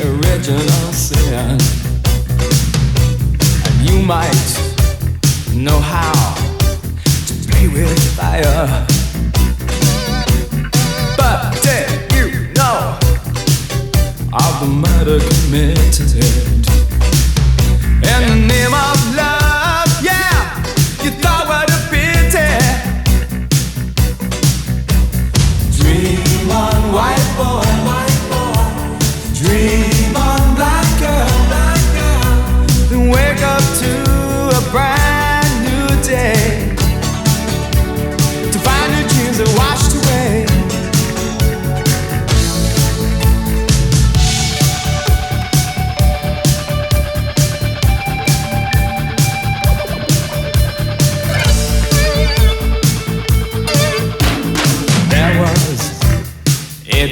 original sin. And you might know how to play with fire. But did you know of the murder committed in the name of love? Yeah, you thought what a pity. Dream on, white boy, white boy. Dream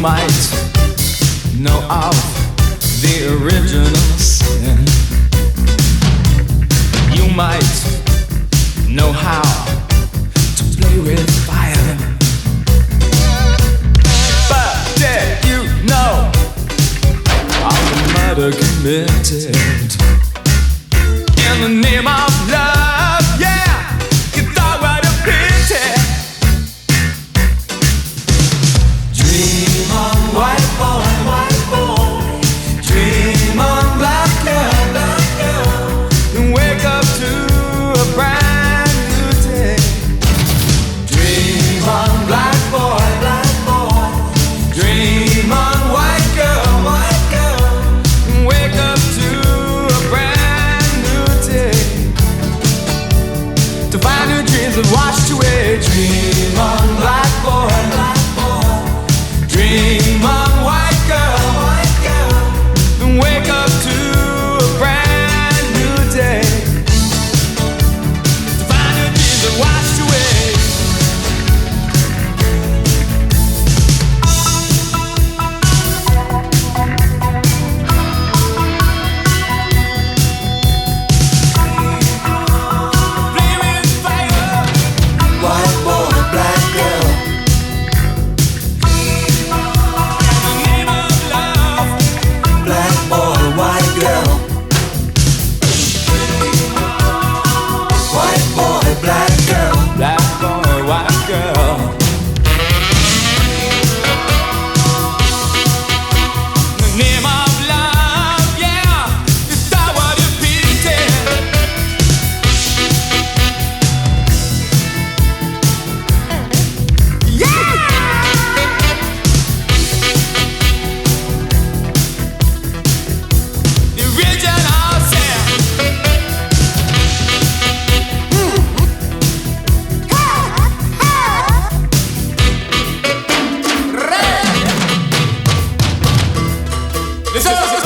might know of the original sin. You might know how to play with fire. But did you know all the murder committed in the name of? It's, it's,